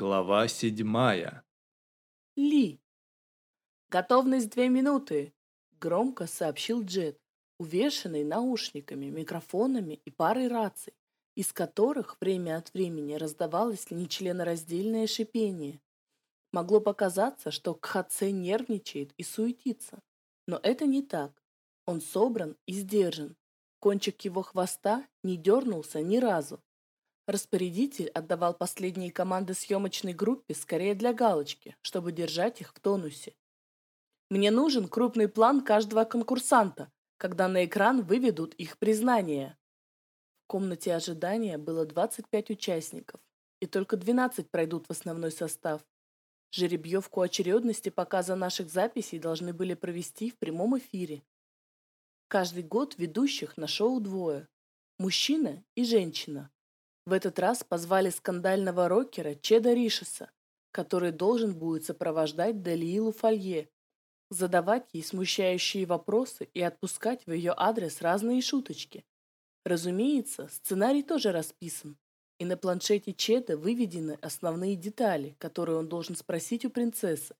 Глава седьмая. Ли. «Готовность две минуты», — громко сообщил Джет, увешанный наушниками, микрофонами и парой раций, из которых время от времени раздавалось нечленораздельное шипение. Могло показаться, что Кхаце нервничает и суетится, но это не так. Он собран и сдержан. Кончик его хвоста не дернулся ни разу. Распорядитель отдавал последние команды съемочной группе скорее для галочки, чтобы держать их в тонусе. Мне нужен крупный план каждого конкурсанта, когда на экран выведут их признание. В комнате ожидания было 25 участников, и только 12 пройдут в основной состав. Жеребьевку очередности показа наших записей должны были провести в прямом эфире. Каждый год ведущих на шоу двое – мужчина и женщина. В этот раз позвали скандального рокера Чеда Ришеса, который должен будет сопровождать Далиилу Фолье, задавать ей смущающие вопросы и отпускать в ее адрес разные шуточки. Разумеется, сценарий тоже расписан, и на планшете Чеда выведены основные детали, которые он должен спросить у принцессы.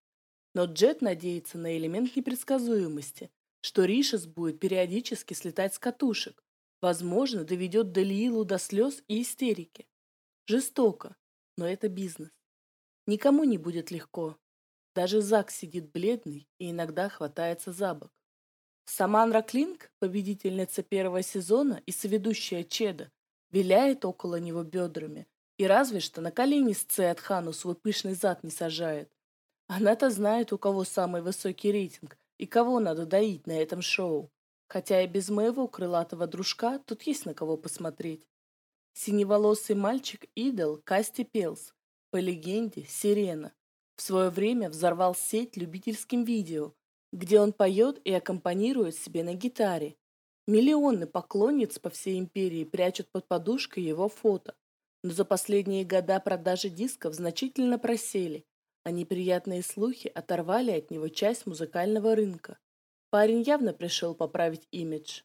Но Джет надеется на элемент непредсказуемости, что Ришес будет периодически слетать с катушек, Возможно, доведет Далиилу до слез и истерики. Жестоко, но это бизнес. Никому не будет легко. Даже Зак сидит бледный и иногда хватается за бок. Саманра Клинк, победительница первого сезона и соведущая Чеда, виляет около него бедрами и разве что на колени с Циатхану свой пышный зад не сажает. Она-то знает, у кого самый высокий рейтинг и кого надо доить на этом шоу. Хотя и без моего крылатого дружка тут есть на кого посмотреть. Синеволосый мальчик Идол Касти Пелс, по легенде Сирена, в свое время взорвал сеть любительским видео, где он поет и аккомпанирует себе на гитаре. Миллионы поклонниц по всей империи прячут под подушкой его фото. Но за последние года продажи дисков значительно просели, а неприятные слухи оторвали от него часть музыкального рынка. Парень явно пришел поправить имидж.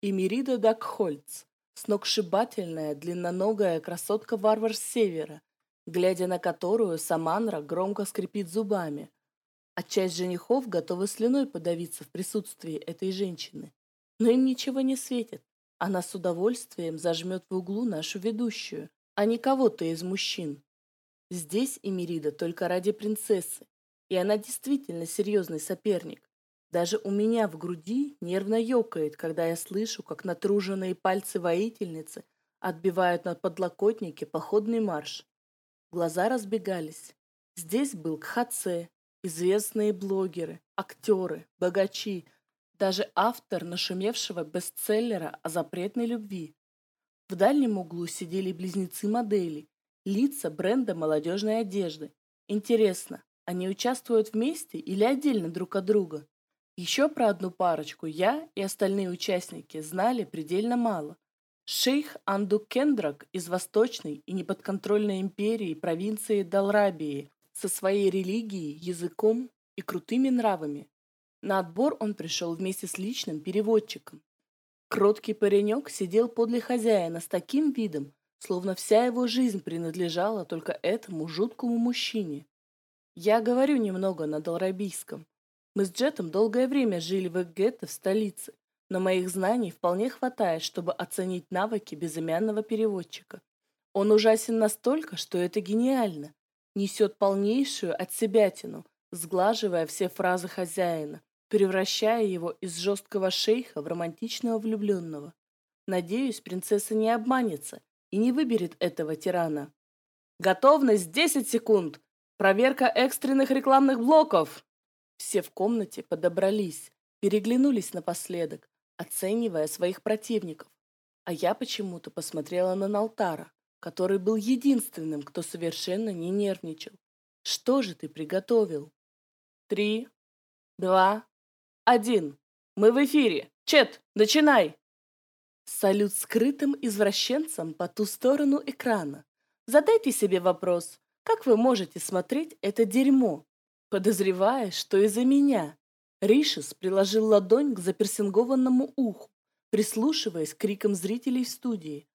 И Мирида Дакхольц, сногсшибательная, длинноногая красотка-варвар с севера, глядя на которую Саманра громко скрипит зубами, а часть женихов готовы слюной подавиться в присутствии этой женщины. Но им ничего не светит. Она с удовольствием зажмет в углу нашу ведущую, а не кого-то из мужчин. Здесь Эмирида только ради принцессы, и она действительно серьезный соперник. Даже у меня в груди нервно ёкает, когда я слышу, как натруженные пальцы воительницы отбивают на подлокотнике походный марш. Глаза разбегались. Здесь был Кхаце, известные блогеры, актеры, богачи, даже автор нашумевшего бестселлера о запретной любви. В дальнем углу сидели близнецы-модели, лица бренда молодежной одежды. Интересно, они участвуют вместе или отдельно друг от друга? Еще про одну парочку я и остальные участники знали предельно мало. Шейх Андук Кендрак из восточной и неподконтрольной империи провинции Далрабии со своей религией, языком и крутыми нравами. На отбор он пришел вместе с личным переводчиком. Кроткий паренек сидел подле хозяина с таким видом, словно вся его жизнь принадлежала только этому жуткому мужчине. Я говорю немного на далрабийском, мы с Джетом долгое время жили в гетто в столице, но моих знаний вполне хватает, чтобы оценить навыки безымянного переводчика. Он ужасен настолько, что это гениально. Несет полнейшую отсебятину, сглаживая все фразы хозяина, превращая его из жесткого шейха в романтичного влюбленного. Надеюсь, принцесса не обманется и не выберет этого тирана. Готовность 10 секунд! Проверка экстренных рекламных блоков! Все в комнате подобрались, переглянулись напоследок, оценивая своих противников. А я почему-то посмотрела на Налтара, который был единственным, кто совершенно не нервничал. Что же ты приготовил? Три, два, один. Мы в эфире. Чет, начинай! Салют скрытым извращенцам по ту сторону экрана. Задайте себе вопрос, как вы можете смотреть это дерьмо? Подозревая, что из-за меня. Ришес приложил ладонь к заперсингованному уху, прислушиваясь к крикам зрителей в студии.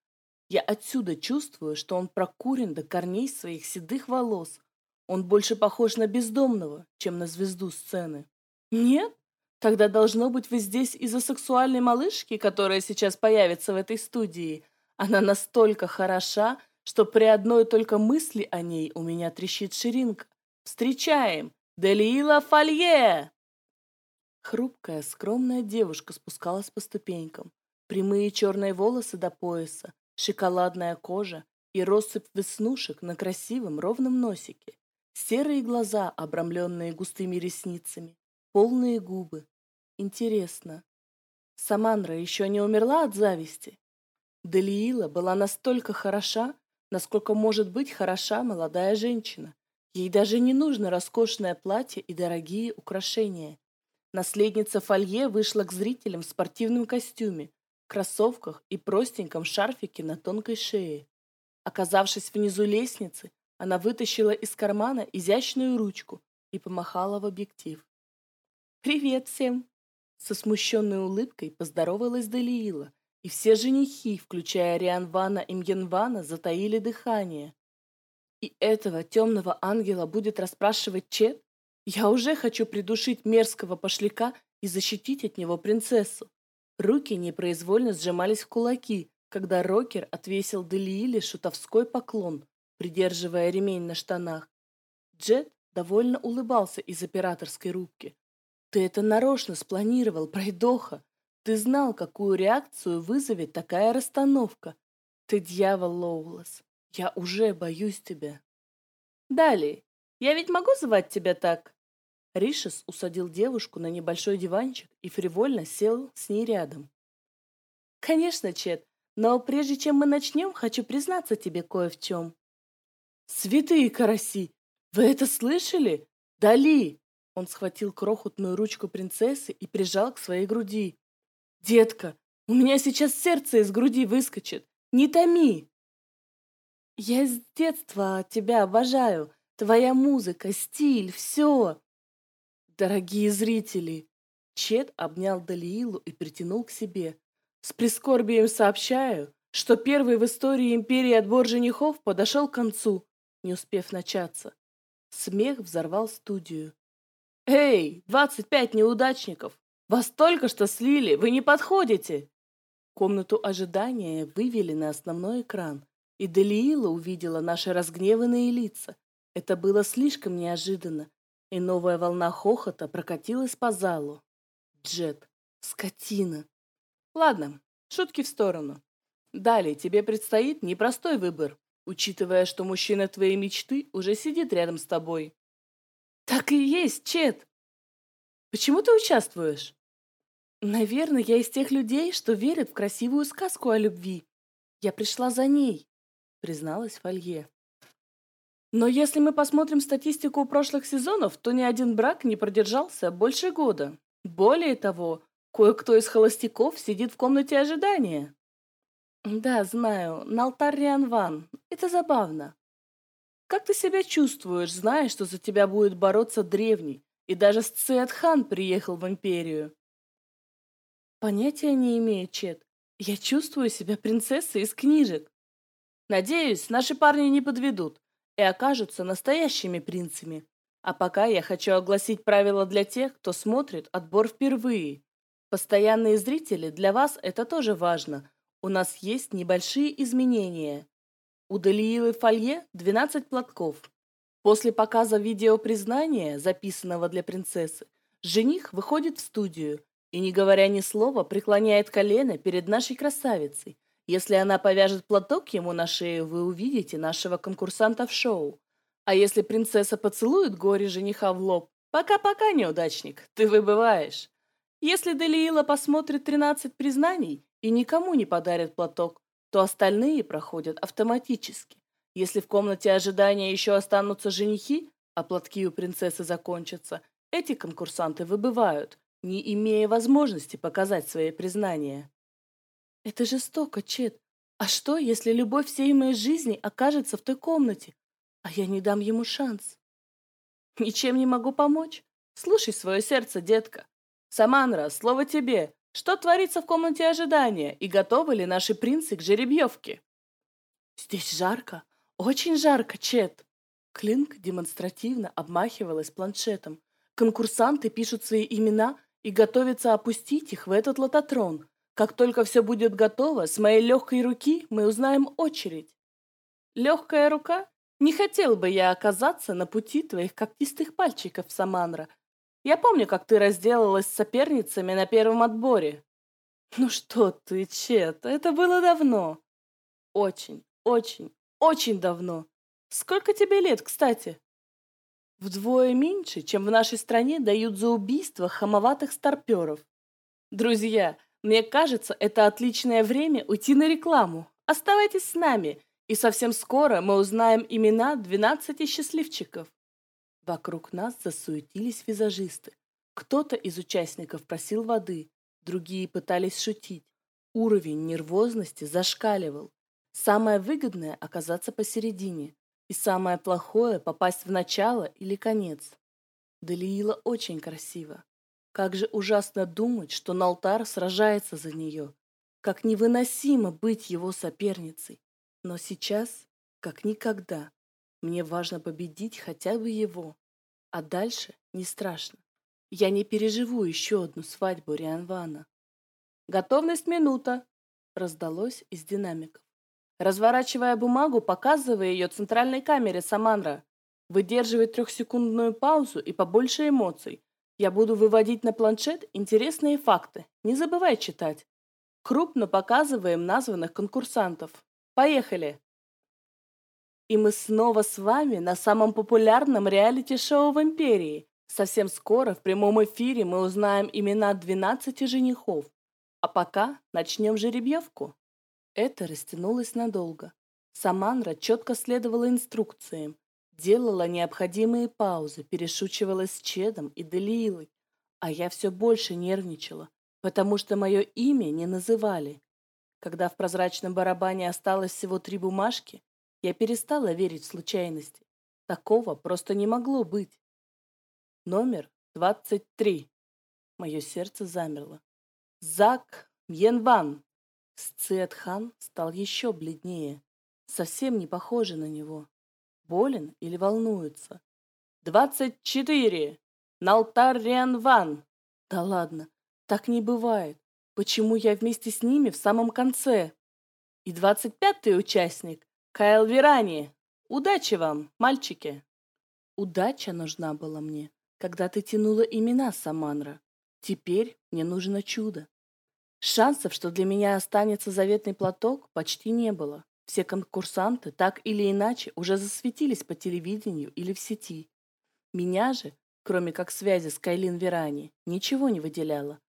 Я отсюда чувствую, что он прокурен до корней своих седых волос. Он больше похож на бездомного, чем на звезду сцены. Нет? Тогда должно быть вы здесь из-за сексуальной малышки, которая сейчас появится в этой студии. Она настолько хороша, что при одной только мысли о ней у меня трещит ширинка. Встречаем! Делиила Фолье! Хрупкая, скромная девушка спускалась по ступенькам. Прямые черные волосы до пояса, шоколадная кожа и россыпь веснушек на красивом ровном носике. Серые глаза, обрамленные густыми ресницами, полные губы. Интересно, Самандра еще не умерла от зависти? Делиила была настолько хороша, насколько может быть хороша молодая женщина. Ей даже не нужно роскошное платье и дорогие украшения. Наследница Фолье вышла к зрителям в спортивном костюме, кроссовках и простеньком шарфике на тонкой шее. Оказавшись внизу лестницы, она вытащила из кармана изящную ручку и помахала в объектив. «Привет всем!» Со смущенной улыбкой поздоровалась Далиила, и все женихи, включая Рианвана и Мьенвана, затаили дыхание. И этого темного ангела будет расспрашивать Чет? Я уже хочу придушить мерзкого пошляка и защитить от него принцессу. Руки непроизвольно сжимались в кулаки, когда Рокер отвесил Делииле шутовской поклон, придерживая ремень на штанах. Джет довольно улыбался из операторской рубки. «Ты это нарочно спланировал, пройдоха! Ты знал, какую реакцию вызовет такая расстановка. Ты дьявол, Лоулас. Я уже боюсь тебя. Далее. Я ведь могу звать тебя так? Ришес усадил девушку на небольшой диванчик и фривольно сел с ней рядом. Конечно, Чет, но прежде чем мы начнем, хочу признаться тебе кое в чем. Святые караси! Вы это слышали? Дали! Он схватил крохотную ручку принцессы и прижал к своей груди. «Детка, у меня сейчас сердце из груди выскочит. Не томи!» «Я с детства тебя обожаю. Твоя музыка, стиль, все!» «Дорогие зрители!» Чет обнял Далиилу и притянул к себе. «С прискорбием сообщаю, что первый в истории империи отбор женихов подошел к концу, не успев начаться. Смех взорвал студию. «Эй, двадцать пять неудачников! Вас только что слили, вы не подходите!» Комнату ожидания вывели на основной экран, и Делиила увидела наши разгневанные лица. Это было слишком неожиданно, и новая волна хохота прокатилась по залу. Джет, скотина. Ладно, шутки в сторону. Далее тебе предстоит непростой выбор, учитывая, что мужчина твоей мечты уже сидит рядом с тобой. Так и есть, Чет. Почему ты участвуешь? Наверное, я из тех людей, что верят в красивую сказку о любви. Я пришла за ней, призналась Фолье. Но если мы посмотрим статистику прошлых сезонов, то ни один брак не продержался больше года. Более того, кое-кто из холостяков сидит в комнате ожидания. Да, знаю, на алтарь Рианван. Это забавно. Как ты себя чувствуешь, зная, что за тебя будет бороться древний, и даже Сциатхан приехал в Империю. Понятия не имею, Чет. Я чувствую себя принцессой из книжек. Надеюсь, наши парни не подведут и окажутся настоящими принцами. А пока я хочу огласить правила для тех, кто смотрит отбор впервые. Постоянные зрители, для вас это тоже важно. У нас есть небольшие изменения. У Далиилы Фолье 12 платков, После показа видеопризнания, записанного для принцессы, жених выходит в студию и, не говоря ни слова, преклоняет колено перед нашей красавицей. Если она повяжет платок ему на шею, вы увидите нашего конкурсанта в шоу. А если принцесса поцелует горе жениха в лоб, пока-пока, неудачник, ты выбываешь. Если Делиила посмотрит 13 признаний и никому не подарит платок, то остальные проходят автоматически. Если в комнате ожидания еще останутся женихи, а платки у принцессы закончатся, эти конкурсанты выбывают, не имея возможности показать свои признания. Это жестоко, Чет. А что, если любовь всей моей жизни окажется в той комнате, а я не дам ему шанс? Ничем не могу помочь. Слушай свое сердце, детка. Саманра, слово тебе. Что творится в комнате ожидания, и готовы ли наши принцы к жеребьевке? Здесь жарко, очень жарко, Чет. Клинк демонстративно обмахивалась планшетом. Конкурсанты пишут свои имена и готовятся опустить их в этот лототрон. Как только все будет готово, с моей легкой руки мы узнаем очередь. Легкая рука? Не хотел бы я оказаться на пути твоих когтистых пальчиков, Саманра. Я помню, как ты разделалась с соперницами на первом отборе. Ну что ты, Чет, это было давно. Очень, очень, очень давно. Сколько тебе лет, кстати? Вдвое меньше, чем в нашей стране дают за убийство хамоватых старперов. Друзья, мне кажется, это отличное время уйти на рекламу. Оставайтесь с нами, и совсем скоро мы узнаем имена 12 счастливчиков. Вокруг нас засуетились визажисты. Кто-то из участников просил воды, другие пытались шутить. Уровень нервозности зашкаливал. Самое выгодное – оказаться посередине, и самое плохое – попасть в начало или конец. Далиила очень красиво. Как же ужасно думать, что Налтар сражается за нее. Как невыносимо быть его соперницей. Но сейчас, как никогда, мне важно победить хотя бы его. А дальше не страшно. Я не переживу еще одну свадьбу Рианвана. «Готовность минута!» раздалось из динамиков. Разворачивая бумагу, показывая ее центральной камере Саманра. Выдерживай трехсекундную паузу и побольше эмоций. Я буду выводить на планшет интересные факты. Не забывай читать. Крупно показываем названных конкурсантов. Поехали! И мы снова с вами на самом популярном реалити-шоу в Империи. Совсем скоро в прямом эфире мы узнаем имена 12 женихов. А пока начнем жеребьевку. Это растянулось надолго. Саманра четко следовала инструкциям, делала необходимые паузы, перешучивалась с Чедом и Делиилой, а я все больше нервничала, потому что мое имя не называли. Когда в прозрачном барабане осталось всего три бумажки, я перестала верить в случайности. Такого просто не могло быть. Номер двадцать три. Мое сердце замерло. Зак Мьенван. Сциэтхан стал еще бледнее. Совсем не похоже на него. Болен или волнуется? «Двадцать четыре! Налтар Рианван!» «Да ладно, так не бывает. Почему я вместе с ними в самом конце? И двадцать пятый участник — Кайл Верани. Удачи вам, мальчики!» Удача нужна была мне, когда ты тянула имена Саманра. Теперь мне нужно чудо. Шансов, что для меня останется заветный платок, почти не было. Все конкурсанты так или иначе уже засветились по телевидению или в сети. Меня же, кроме как связи с Кайлин Верани, ничего не выделяло.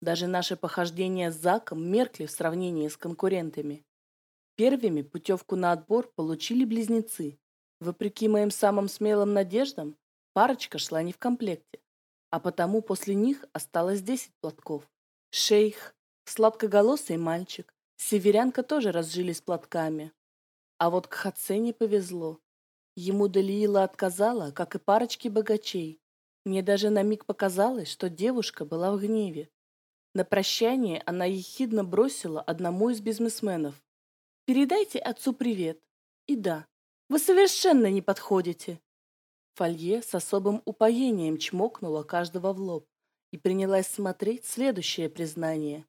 Даже наши похождения с Заком меркли в сравнении с конкурентами. Первыми путевку на отбор получили близнецы. Вопреки моим самым смелым надеждам, парочка шла не в комплекте. А потому после них осталось 10 платков. Шейх, сладкоголосый мальчик, северянка тоже разжились платками. А вот к Хатсе не повезло. Ему Далиила отказала, как и парочке богачей. Мне даже на миг показалось, что девушка была в гневе. На прощание она ехидно бросила одному из бизнесменов. «Передайте отцу привет. И да, вы совершенно не подходите». Фолье с особым упоением чмокнула каждого в лоб и принялась смотреть следующее признание.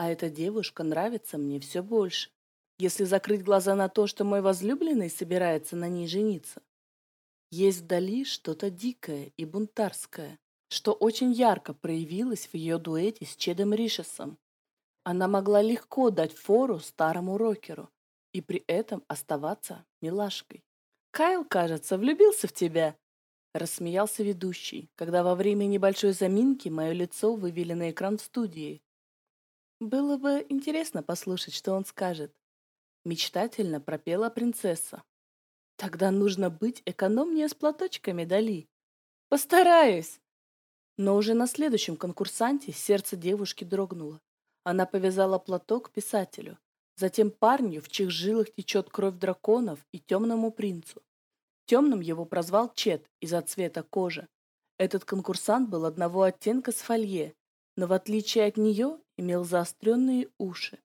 А эта девушка нравится мне все больше, если закрыть глаза на то, что мой возлюбленный собирается на ней жениться. Есть вдали что-то дикое и бунтарское, что очень ярко проявилось в ее дуэте с Чедом Ришесом. Она могла легко дать фору старому рокеру и при этом оставаться милашкой. «Кайл, кажется, влюбился в тебя», — рассмеялся ведущий, когда во время небольшой заминки мое лицо вывели на экран студии. Было бы интересно послушать, что он скажет. Мечтательно пропела принцесса. Тогда нужно быть экономнее с платочками, Дали. Постараюсь. Но уже на следующем конкурсанте сердце девушки дрогнуло. Она повязала платок писателю, затем парню, в чьих жилах течет кровь драконов, и темному принцу. Темным его прозвал Чет из-за цвета кожи. Этот конкурсант был одного оттенка с фолье, но в отличие от нее имел заостренные уши.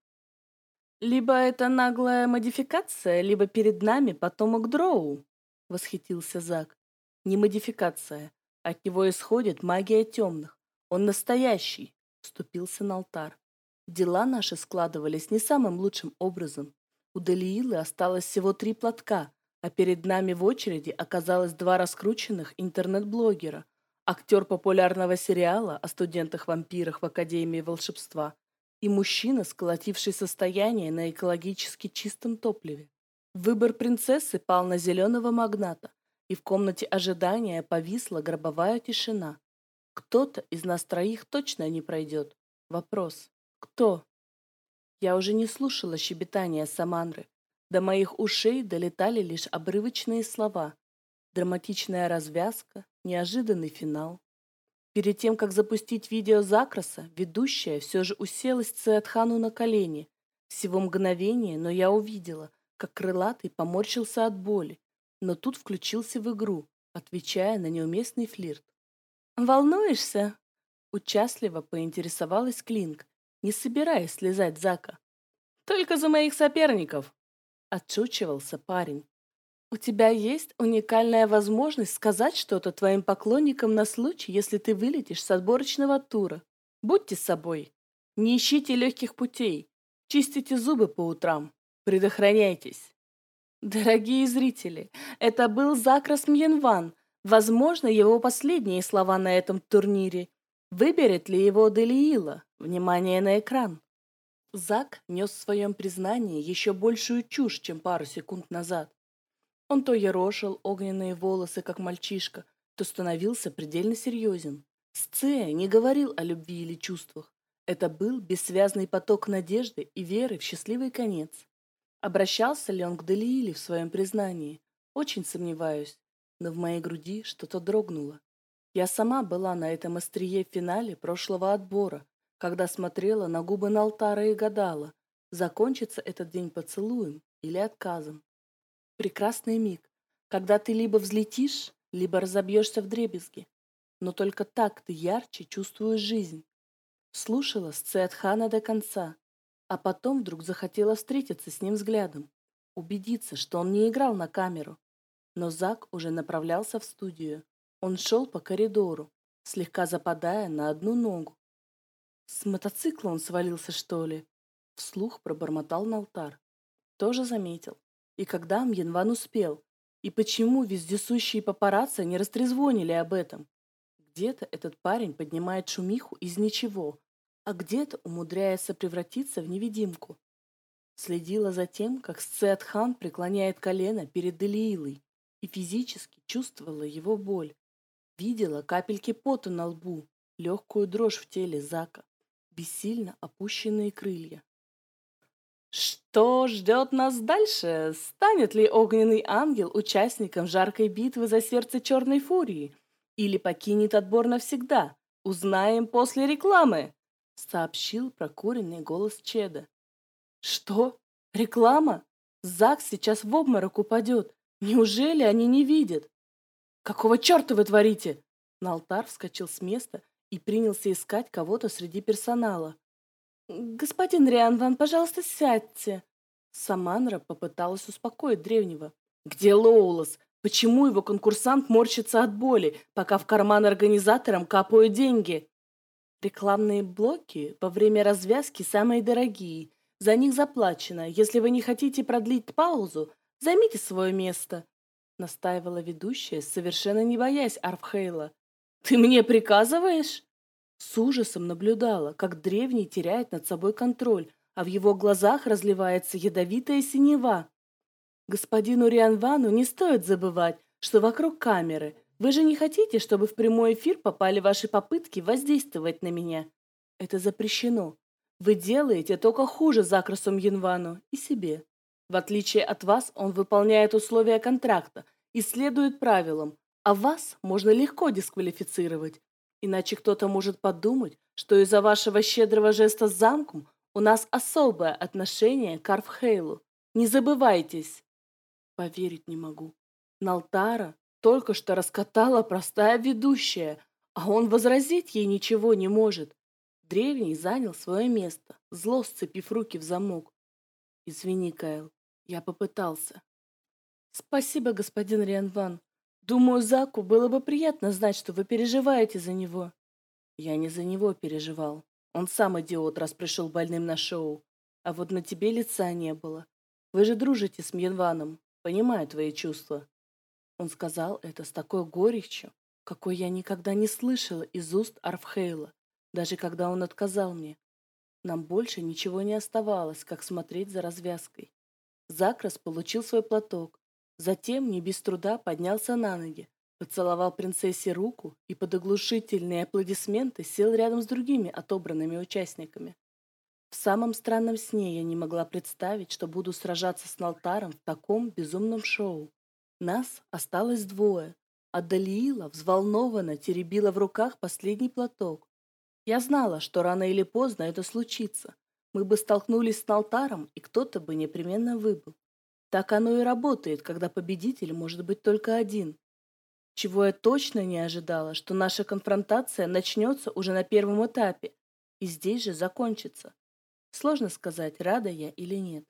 Либо это наглая модификация, либо перед нами потомок Дроу, восхитился Зак. Не модификация. От него исходит магия темных. Он настоящий, вступился на алтар. Дела наши складывались не самым лучшим образом. У Делиилы осталось всего три платка, а перед нами в очереди оказалось два раскрученных интернет-блогера, актер популярного сериала о студентах-вампирах в Академии волшебства и мужчина, сколотивший состояние на экологически чистом топливе. Выбор принцессы пал на зеленого магната, и в комнате ожидания повисла гробовая тишина. Кто-то из нас троих точно не пройдет. Вопрос. Кто? Я уже не слушала щебетания Саманры, до моих ушей долетали лишь обрывочные слова. Драматичная развязка, неожиданный финал. Перед тем, как запустить видео Закраса, ведущая все же уселась Циатхану на колени. Всего мгновение, но я увидела, как крылатый поморщился от боли, но тут включился в игру, отвечая на неуместный флирт. «Волнуешься?» Участливо поинтересовалась Клинк, не собираясь слезать Зака. «Только за моих соперников!» Отшучивался парень. У тебя есть уникальная возможность сказать что-то твоим поклонникам на случай, если ты вылетишь с отборочного тура. Будьте собой. Не ищите легких путей. Чистите зубы по утрам. Предохраняйтесь. Дорогие зрители, это был Закрас Мьенван. Возможно, его последние слова на этом турнире. Выберет ли его Делиила? Внимание на экран. Зак нес в своем признании еще большую чушь, чем пару секунд назад. Он то ерошил огненные волосы, как мальчишка, то становился предельно серьезен. Сцея не говорил о любви или чувствах. Это был бессвязный поток надежды и веры в счастливый конец. Обращался ли он к Делииле в своем признании? Очень сомневаюсь, но в моей груди что-то дрогнуло. Я сама была на этом острие в финале прошлого отбора, когда смотрела на губы Налтара и гадала, закончится этот день поцелуем или отказом. Прекрасный миг, когда ты либо взлетишь, либо разобьешься в дребезги. Но только так ты ярче чувствуешь жизнь. Слушала Сцеатхана до конца, а потом вдруг захотела встретиться с ним взглядом, убедиться, что он не играл на камеру. Но Зак уже направлялся в студию. Он шел по коридору, слегка западая на одну ногу, с мотоцикла он свалился, что ли? Вслух пробормотал на алтар. Тоже заметил. И когда Мьенван успел? И почему вездесущие папарацци не растрезвонили об этом? Где-то этот парень поднимает шумиху из ничего, а где-то умудряется превратиться в невидимку. Следила за тем, как Сцеатхан преклоняет колено перед Элиилой и физически чувствовала его боль. Видела капельки пота на лбу, легкую дрожь в теле Зака бессильно опущенные крылья. Что ждет нас дальше? Станет ли огненный ангел участником жаркой битвы за сердце черной фурии? Или покинет отбор навсегда? Узнаем после рекламы, сообщил прокуренный голос Чеда. Что? Реклама? Зак сейчас в обморок упадет. Неужели они не видят? Какого черта вы творите? Налтар вскочил с места и принялся искать кого-то среди персонала. «Господин Рианван, пожалуйста, сядьте!» Саманра попыталась успокоить древнего. «Где Лоулас? Почему его конкурсант морщится от боли, пока в карман организаторам капают деньги?» «Рекламные блоки во время развязки самые дорогие. За них заплачено. Если вы не хотите продлить паузу, займите свое место», настаивала ведущая, совершенно не боясь Арфхейла. «Ты мне приказываешь?» С ужасом наблюдала, как древний теряет над собой контроль, а в его глазах разливается ядовитая синева. Господину Рианвану не стоит забывать, что вокруг камеры. Вы же не хотите, чтобы в прямой эфир попали ваши попытки воздействовать на меня? Это запрещено. Вы делаете только хуже Закрасу Янвану и себе. В отличие от вас, он выполняет условия контракта и следует правилам, а вас можно легко дисквалифицировать. Иначе кто-то может подумать, что из-за вашего щедрого жеста с замком у нас особое отношение к Арфхейлу. Не забывайтесь. Поверить не могу. Налтара только что раскатала простая ведущая, а он возразить ей ничего не может. Древний занял свое место, зло сцепив руки в замок. Извини, Кайл, я попытался. Спасибо, господин Рианван. Думаю, Заку было бы приятно знать, что вы переживаете за него. Я не за него переживал. Он сам идиот, раз пришел больным на шоу. А вот на тебе лица не было. Вы же дружите с Мьенваном. Понимаю твои чувства. Он сказал это с такой горечью, какой я никогда не слышала из уст Арфхейла, даже когда он отказал мне. Нам больше ничего не оставалось, как смотреть за развязкой. Закрас получил свой платок, затем не без труда поднялся на ноги, поцеловал принцессе руку и под оглушительные аплодисменты сел рядом с другими отобранными участниками. В самом странном сне я не могла представить, что буду сражаться с Налтаром в таком безумном шоу. Нас осталось двое, а Далиила взволнованно теребила в руках последний платок. Я знала, что рано или поздно это случится. Мы бы столкнулись с Налтаром, и кто-то бы непременно выбыл. Так оно и работает, когда победитель может быть только один. Чего я точно не ожидала, что наша конфронтация начнется уже на первом этапе и здесь же закончится. Сложно сказать, рада я или нет.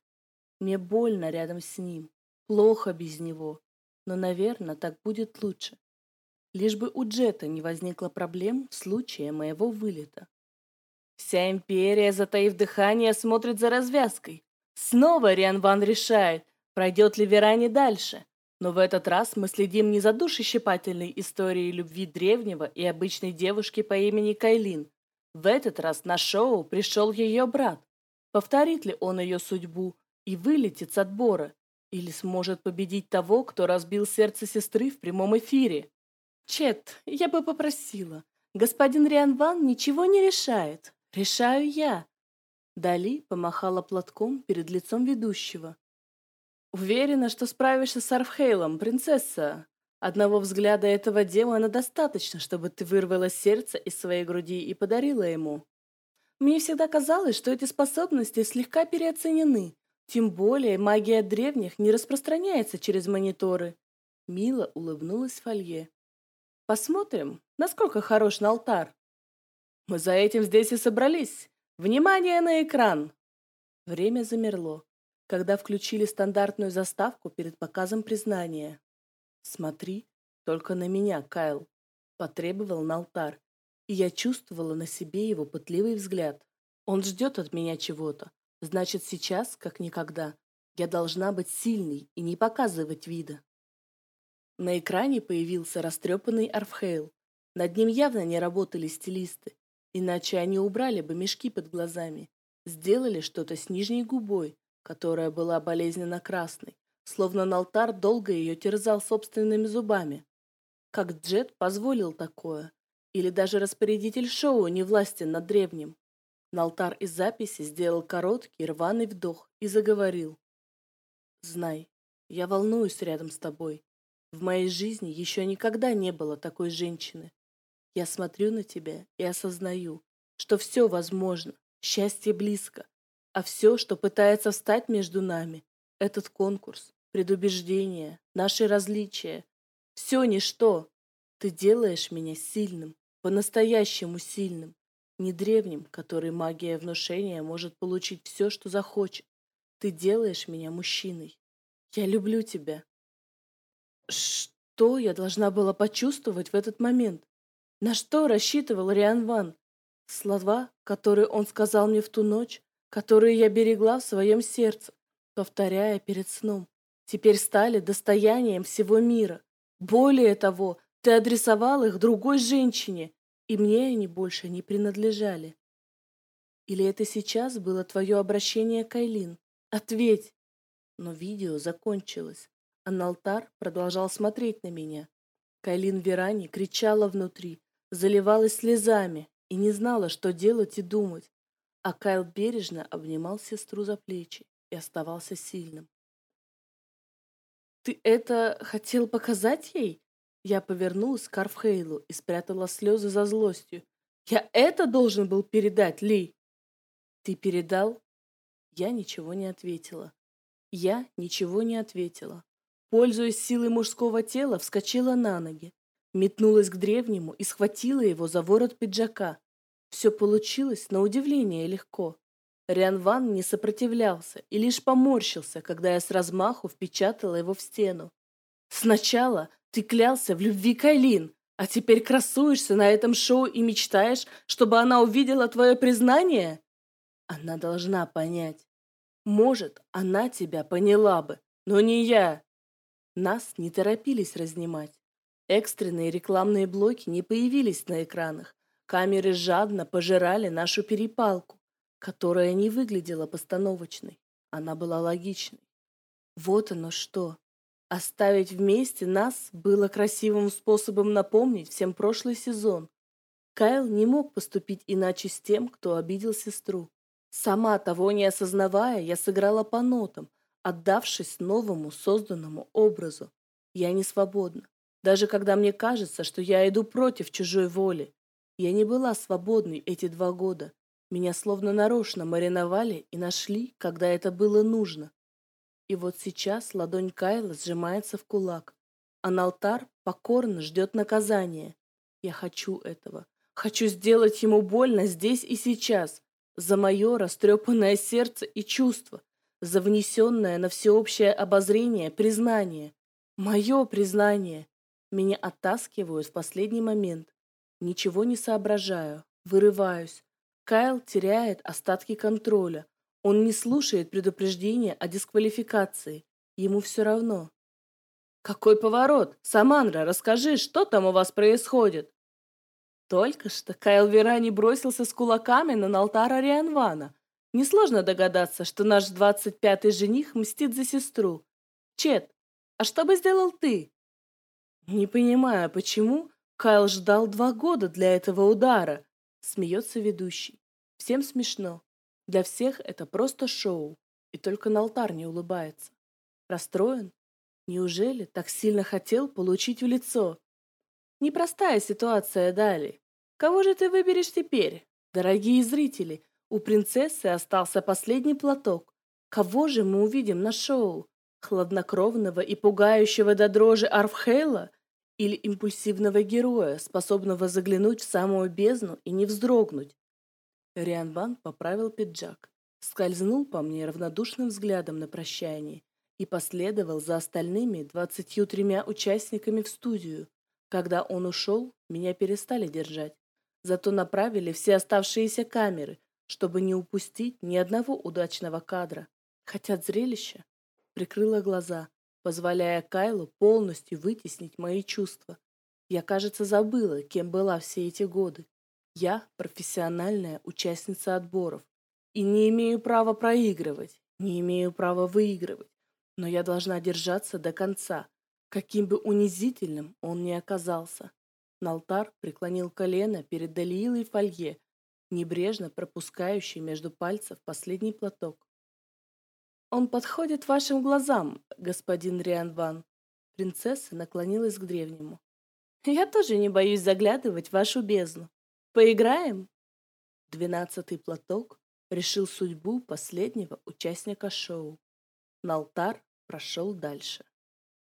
Мне больно рядом с ним, плохо без него, но, наверное, так будет лучше. Лишь бы у Джета не возникло проблем в случае моего вылета. Вся империя, затаив дыхание, смотрит за развязкой. Снова Риан Ван решает, пройдет ли Верани дальше. Но в этот раз мы следим не за душещипательной историей любви древнего и обычной девушки по имени Кайлин. В этот раз на шоу пришел ее брат. Повторит ли он ее судьбу и вылетит с отбора? Или сможет победить того, кто разбил сердце сестры в прямом эфире? Чет, я бы попросила. Господин Риан Ван ничего не решает. Решаю я. Дали помахала платком перед лицом ведущего. Уверена, что справишься с Арфхейлом, принцесса. Одного взгляда этого демона достаточно, чтобы ты вырвала сердце из своей груди и подарила ему. Мне всегда казалось, что эти способности слегка переоценены. Тем более магия древних не распространяется через мониторы. Мила улыбнулась Фолье. Посмотрим, насколько хорош на алтар. Мы за этим здесь и собрались. Внимание на экран! Время замерло когда включили стандартную заставку перед показом признания. «Смотри только на меня, Кайл», — потребовал Налтар, и я чувствовала на себе его пытливый взгляд. Он ждет от меня чего-то, значит, сейчас, как никогда, я должна быть сильной и не показывать вида. На экране появился растрепанный Арфхейл. Над ним явно не работали стилисты, иначе они убрали бы мешки под глазами, сделали что-то с нижней губой, которая была болезненно красной, словно Налтар долго ее терзал собственными зубами. Как Джет позволил такое? Или даже распорядитель шоу не властен над древним? Налтар из записи сделал короткий рваный вдох и заговорил. «Знай, я волнуюсь рядом с тобой. В моей жизни еще никогда не было такой женщины. Я смотрю на тебя и осознаю, что все возможно, счастье близко, а все, что пытается встать между нами, этот конкурс, предубеждение, наши различия, все ничто. Ты делаешь меня сильным, по-настоящему сильным, не древним, который магия внушения может получить все, что захочет. Ты делаешь меня мужчиной. Я люблю тебя. Что я должна была почувствовать в этот момент? На что рассчитывал Риан Ван? Слова, которые он сказал мне в ту ночь, которые я берегла в своем сердце, повторяя перед сном, теперь стали достоянием всего мира. Более того, ты адресовал их другой женщине, и мне они больше не принадлежали. Или это сейчас было твое обращение к Айлин? Ответь! Но видео закончилось, а Налтар продолжал смотреть на меня. Кайлин Верани кричала внутри, заливалась слезами и не знала, что делать и думать а Кайл бережно обнимал сестру за плечи и оставался сильным. «Ты это хотел показать ей?» Я повернулась к Арфхейлу и спрятала слезы за злостью. «Я это должен был передать, Ли!» «Ты передал?» Я ничего не ответила. Я ничего не ответила. Пользуясь силой мужского тела, вскочила на ноги, метнулась к древнему и схватила его за ворот пиджака, все получилось на удивление легко. Риан Ван не сопротивлялся и лишь поморщился, когда я с размаху впечатала его в стену. Сначала ты клялся в любви к Айлин, а теперь красуешься на этом шоу и мечтаешь, чтобы она увидела твое признание? Она должна понять. Может, она тебя поняла бы, но не я. Нас не торопились разнимать. Экстренные рекламные блоки не появились на экранах. Камеры жадно пожирали нашу перепалку, которая не выглядела постановочной. Она была логичной. Вот оно что. Оставить вместе нас было красивым способом напомнить всем прошлый сезон. Кайл не мог поступить иначе с тем, кто обидел сестру. Сама того не осознавая, я сыграла по нотам, отдавшись новому созданному образу. Я не свободна. Даже когда мне кажется, что я иду против чужой воли. Я не была свободной эти два года. Меня словно нарочно мариновали и нашли, когда это было нужно. И вот сейчас ладонь Кайла сжимается в кулак, а Налтар покорно ждет наказания. Я хочу этого. Хочу сделать ему больно здесь и сейчас. За мое растрепанное сердце и чувство. За внесенное на всеобщее обозрение признание. Мое признание. Меня оттаскивают в последний момент. Ничего не соображаю. Вырываюсь. Кайл теряет остатки контроля. Он не слушает предупреждения о дисквалификации. Ему все равно. «Какой поворот? Самандра, расскажи, что там у вас происходит?» Только что Кайл Верани бросился с кулаками на Налтара Рианвана. Несложно догадаться, что наш двадцать пятый жених мстит за сестру. Чет, а что бы сделал ты? Не понимаю, почему Кайл ждал два года для этого удара. Смеется ведущий. Всем смешно. Для всех это просто шоу, и только на алтарь не улыбается. Расстроен? Неужели так сильно хотел получить в лицо? Непростая ситуация, Дали. Кого же ты выберешь теперь? Дорогие зрители, у принцессы остался последний платок. Кого же мы увидим на шоу? Хладнокровного и пугающего до дрожи Арфхейла или импульсивного героя, способного заглянуть в самую бездну и не вздрогнуть, Рианван поправил пиджак, скользнул по мне равнодушным взглядом на прощание и последовал за остальными двадцатью тремя участниками в студию. Когда он ушел, меня перестали держать. Зато направили все оставшиеся камеры, чтобы не упустить ни одного удачного кадра. Хотят зрелища? Прикрыла глаза, позволяя Кайлу полностью вытеснить мои чувства. Я, кажется, забыла, кем была все эти годы. Я профессиональная участница отборов и не имею права проигрывать, не имею права выигрывать, но я должна держаться до конца, каким бы унизительным он ни оказался. Налтар преклонил колено перед Далиилой Фолье, небрежно пропускающий между пальцев последний платок. «Он подходит вашим глазам, господин Рианван». Принцесса наклонилась к древнему. «Я тоже не боюсь заглядывать в вашу бездну. Поиграем? Двенадцатый платок решил судьбу последнего участника шоу. Налтар прошел дальше.